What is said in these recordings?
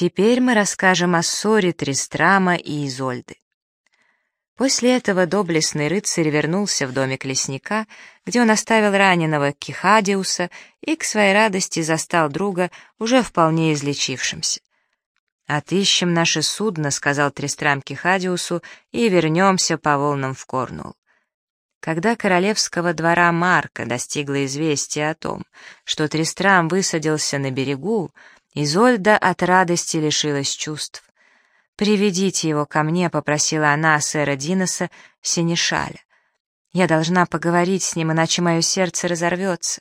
Теперь мы расскажем о ссоре Тристрама и Изольды. После этого доблестный рыцарь вернулся в домик лесника, где он оставил раненого Кихадиуса и к своей радости застал друга уже вполне излечившимся. «Отыщем наше судно», — сказал Тристрам Кихадиусу, — «и вернемся по волнам в Корнул». Когда королевского двора Марка достигло известие о том, что Тристрам высадился на берегу, Изольда от радости лишилась чувств. «Приведите его ко мне», — попросила она сэра Диноса, синешаля. «Я должна поговорить с ним, иначе мое сердце разорвется».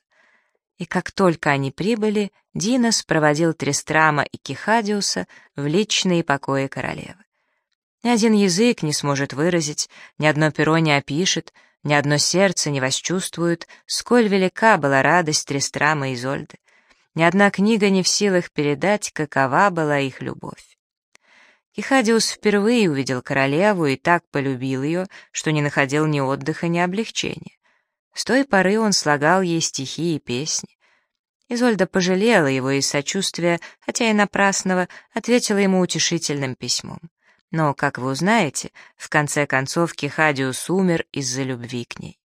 И как только они прибыли, Динос проводил Трестрама и Кихадиуса в личные покои королевы. Ни один язык не сможет выразить, ни одно перо не опишет, ни одно сердце не восчувствует, сколь велика была радость Трестрама и Изольды. Ни одна книга не в силах передать, какова была их любовь. Кихадиус впервые увидел королеву и так полюбил ее, что не находил ни отдыха, ни облегчения. С той поры он слагал ей стихи и песни. Изольда пожалела его из сочувствия, хотя и напрасного, ответила ему утешительным письмом. Но, как вы узнаете, в конце концов Кихадиус умер из-за любви к ней.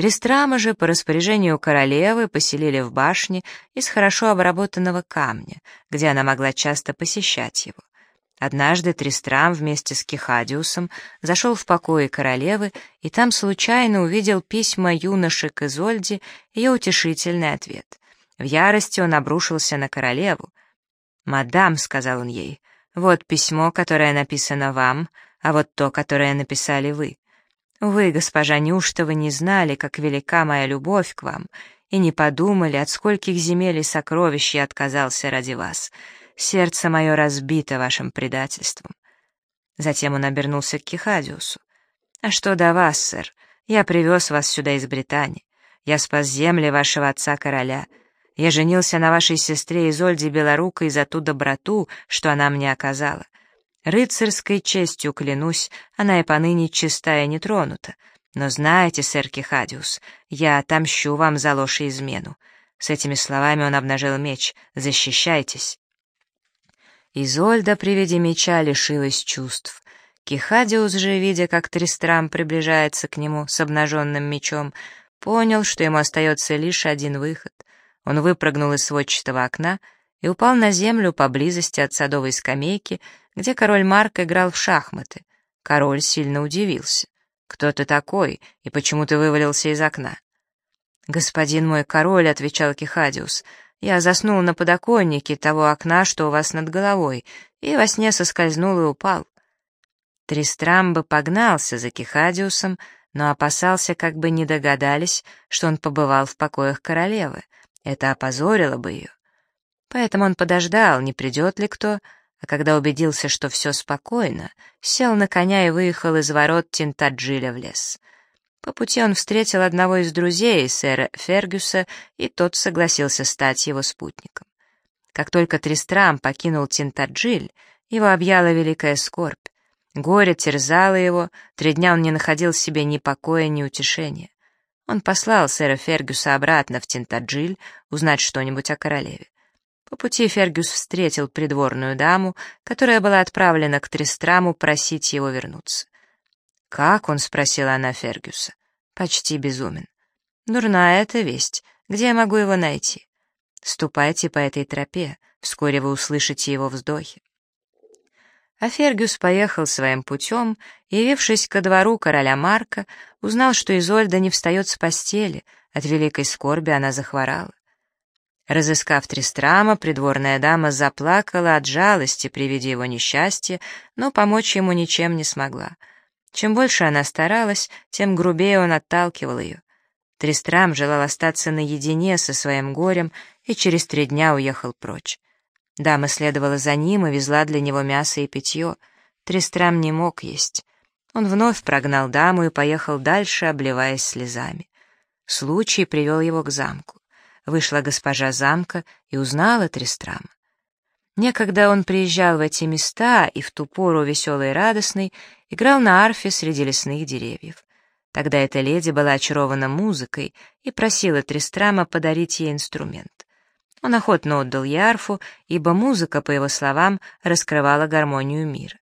Трестрама же по распоряжению королевы поселили в башне из хорошо обработанного камня, где она могла часто посещать его. Однажды Тристрам вместе с Кихадиусом зашел в покои королевы и там случайно увидел письма юноши к Изольде, ее утешительный ответ. В ярости он обрушился на королеву. «Мадам», — сказал он ей, — «вот письмо, которое написано вам, а вот то, которое написали вы. Вы, госпожа, неужто вы не знали, как велика моя любовь к вам, и не подумали, от скольких земель и сокровищ я отказался ради вас?» Сердце мое разбито вашим предательством. Затем он обернулся к Кихадиусу. «А что до вас, сэр? Я привез вас сюда из Британии. Я спас земли вашего отца-короля. Я женился на вашей сестре Изольде Белорукой за ту доброту, что она мне оказала. Рыцарской честью клянусь, она и поныне чистая не тронута. Но знаете, сэр Кихадиус, я отомщу вам за ложь и измену». С этими словами он обнажил меч. «Защищайтесь!» Изольда при виде меча лишилась чувств. Кихадиус же, видя, как Тристрам приближается к нему с обнаженным мечом, понял, что ему остается лишь один выход. Он выпрыгнул из сводчатого окна и упал на землю поблизости от садовой скамейки, где король Марк играл в шахматы. Король сильно удивился. «Кто ты такой, и почему ты вывалился из окна?» «Господин мой король», — отвечал Кихадиус, я заснул на подоконнике того окна, что у вас над головой, и во сне соскользнул и упал. Тристрамбо погнался за Кихадиусом, но опасался, как бы не догадались, что он побывал в покоях королевы. Это опозорило бы ее. Поэтому он подождал, не придет ли кто, а когда убедился, что все спокойно, сел на коня и выехал из ворот Тинтаджиля в лес. По пути он встретил одного из друзей сэра Фергюса, и тот согласился стать его спутником. Как только Тристрам покинул Тинтаджиль, его объяла великая скорбь. Горе терзало его, три дня он не находил себе ни покоя, ни утешения. Он послал сэра Фергюса обратно в Тинтаджиль узнать что-нибудь о королеве. По пути Фергюс встретил придворную даму, которая была отправлена к Тристраму просить его вернуться. «Как он?» — спросила она Фергюса. «Почти безумен». «Дурная эта весть. Где я могу его найти?» «Ступайте по этой тропе. Вскоре вы услышите его вздохи». А Фергюс поехал своим путем и, явившись ко двору короля Марка, узнал, что Изольда не встает с постели, от великой скорби она захворала. Разыскав Тристрама, придворная дама заплакала от жалости при виде его несчастья, но помочь ему ничем не смогла — чем больше она старалась, тем грубее он отталкивал ее. Тристрам желал остаться наедине со своим горем и через три дня уехал прочь. Дама следовала за ним и везла для него мясо и питье. Тристрам не мог есть. Он вновь прогнал даму и поехал дальше, обливаясь слезами. Случай привел его к замку. Вышла госпожа замка и узнала Тристрама. Некогда он приезжал в эти места и в ту пору веселый и радостный играл на арфе среди лесных деревьев. Тогда эта леди была очарована музыкой и просила Тристрама подарить ей инструмент. Он охотно отдал ей арфу, ибо музыка, по его словам, раскрывала гармонию мира.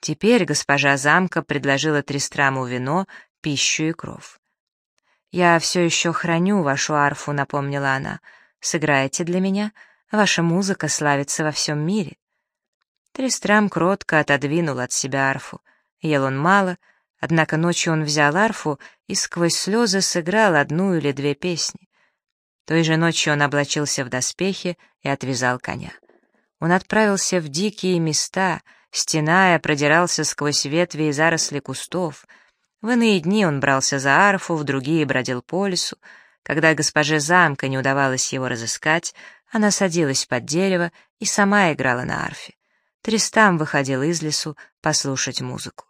Теперь госпожа замка предложила Тристраму вино, пищу и кров. «Я все еще храню вашу арфу», — напомнила она. «Сыграете для меня? Ваша музыка славится во всем мире». Тристрам кротко отодвинул от себя арфу. Ел он мало, однако ночью он взял арфу и сквозь слезы сыграл одну или две песни. Той же ночью он облачился в доспехи и отвязал коня. Он отправился в дикие места, стеная, продирался сквозь ветви и заросли кустов. В иные дни он брался за арфу, в другие бродил по лесу. Когда госпоже замка не удавалось его разыскать, она садилась под дерево и сама играла на арфе. Тристам выходил из лесу послушать музыку.